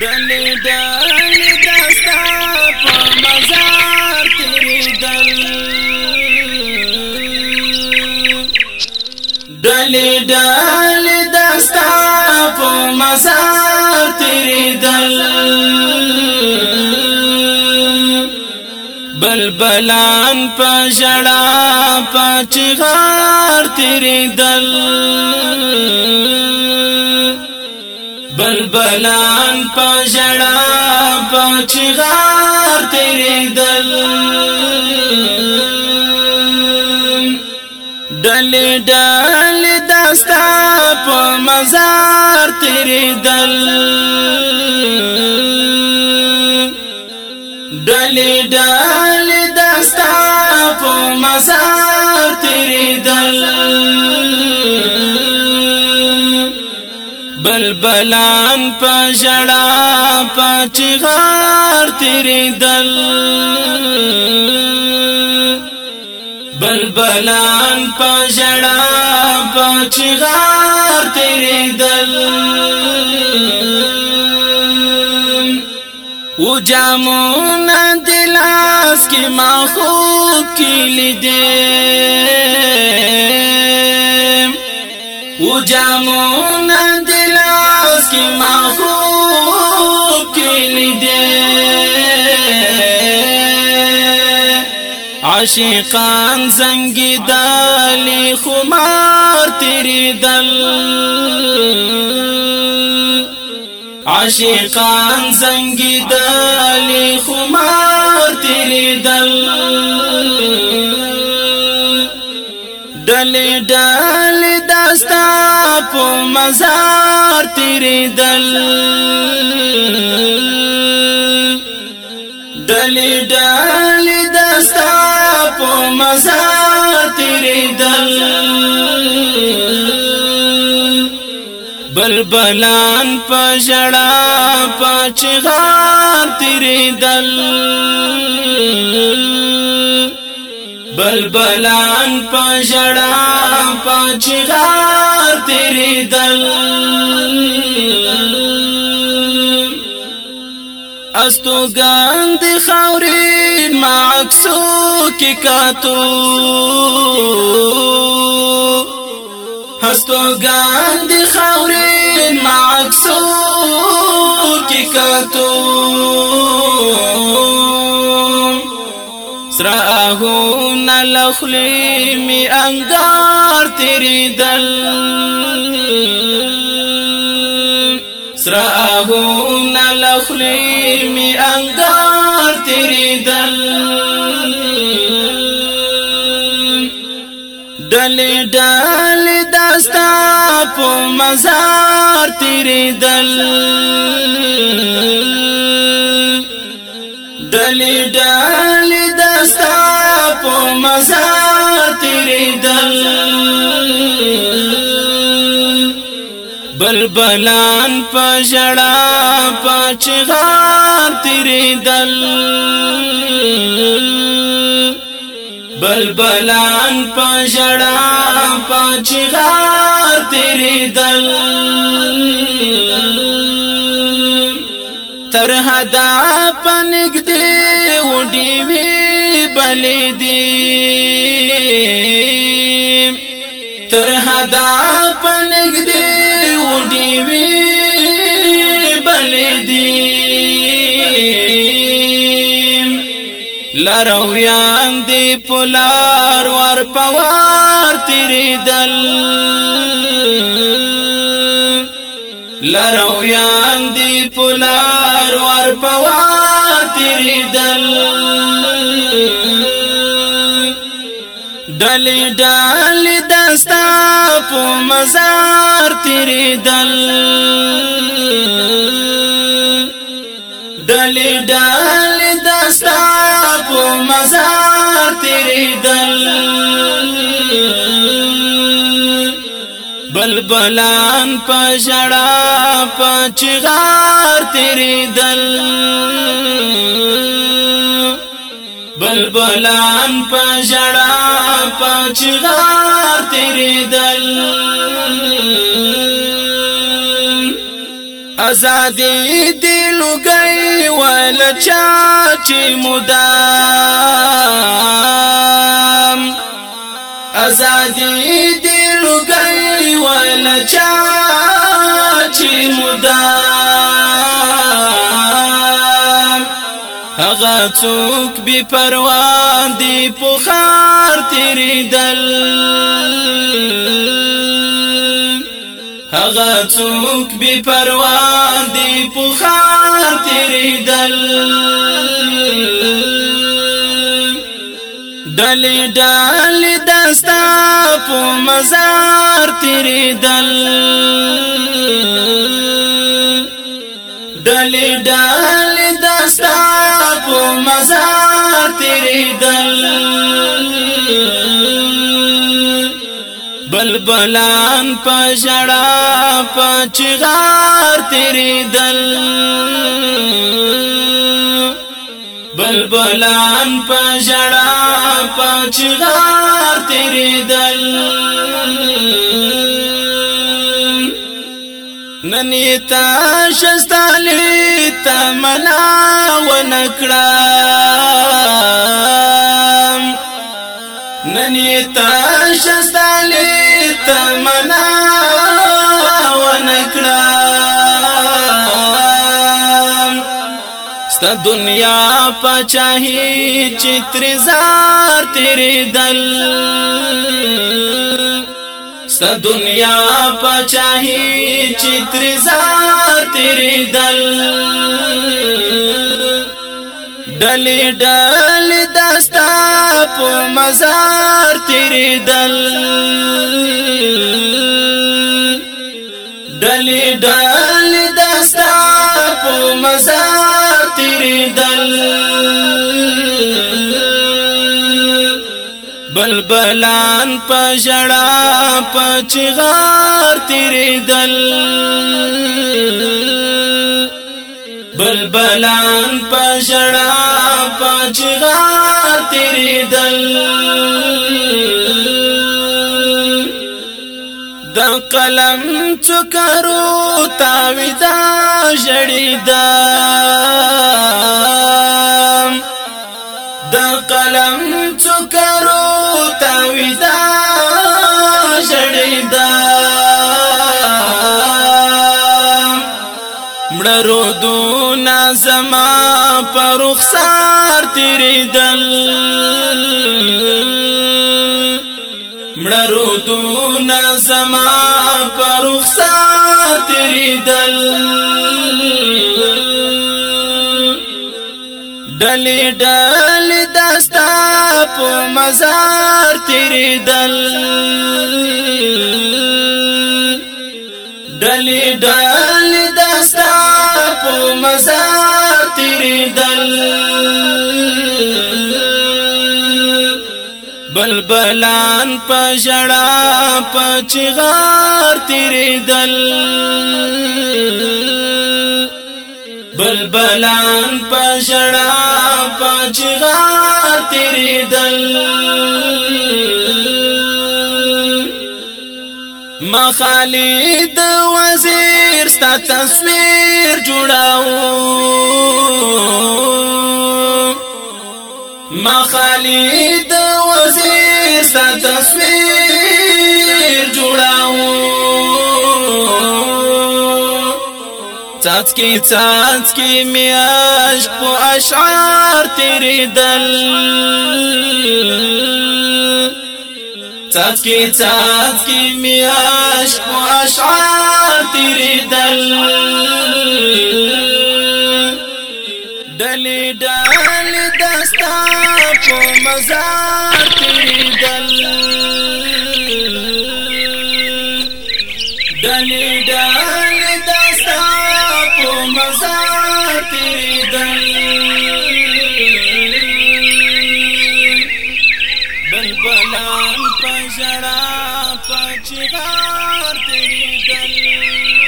ډلې ډلې دستا په مزار تیریدل ډلې ډلې دستا په مزار تیریدل بلبلان په ژړا په چغار تیریدل بلبلان په جړا په چغار تیرې دل ډلې ډلې داستا په مزار تیرې دل ډلې ډلې داستا په مزار تیرې دل بلبلان پژړا پچغار تیرې دل بلبلان پژړا پچغار تیرې دل و جامون دلاس کی ماخوب کی لیدے و جامون دلاس لاس کې محبوب کې لیدې عاشقان زنګي دالي خمار تیری دل عاشقان زنګي دالي خمار تیری دل دل دل په مزار تیرې دل دلې دلې دستا په مزار تیرې دل بلبلان په جړا په چغار تیرې دل بلبلان پژړا پچغا تیری دل استو ګاند خوري معکسو کی کاتو استو ګاند خوري معکسو کی کاتو سرهون لخلی می انگار تیری دل سرهون لخلی می انگار تیری دل ڈلی ڈلی دستا پو مزار تیری دل ڈلی ڈلی بلبلان پشڑا پچغار تیری دل بلبلان پشڑا پچغار تیری دل تر حدا پنگ دی وډی وی بلې دی تر حدا پنگ ګوډي وی بلې دی لرویان دی پولار ور پوار تیری دل لرویان دی پولار ور پوار تیری دل ډلې ډلې دستا په مزار تیری دل ڈلی ڈلی دستا پو مزار تیری دل بلبلان پشڑا پچغار تیری دل بلبلان په جړا په چغار تیریدل ازادي دی لګي ول چاچ مدام ازادي دی لګي ول چاچ مدام هغه څوک بي پروا دي په خار تیرې دل هغه څوک بي پروا دي په خار تیرې دل ډلې ډلې دستا په مزار تیرې دل ډلې ډلې دستا په مزار تیریدل بلبلان په جړا په چغار تیریدل بلبلان په جړا په چغار تیریدل ننی تا شستالی تا منا و نکڑام ننی تا شستالی تا منا و نکڑام ستا دنیا پچاہی چتر زار تیری دل د دنیا پچاهی چتر زاتر دل ډلې ډلې دستا په مزار تیر دل ډلې ډلې دستا په مزار تیر دل بلبلان پشڑا پچغار تیری دل بلبلان پشڑا پچغار تیری دل د قلم چکرو تاویدا جڑی دا د قلم چکرو مړه رودونه زما په رخسار تیریدل مړه رودونه زما په رخسار تیریدل ډلې ډلې دستا په مزار تیریدل ډلې ډلې په مزار تیری دل بلبلان په جړا په چغار تیری دل بلبلان په جړا په چغار تیری دل مخالی د وزیر ستا تصویر جوړاو مخالی د وزیر ستا تصویر جوړاو څاڅکي څاڅکي میاش په اشعار تیرې دل تسکی تسکی میاش و اشعار تیری دل دلی دل دستا پو مزار تیری دل بلان پجرا پچغار تیری دل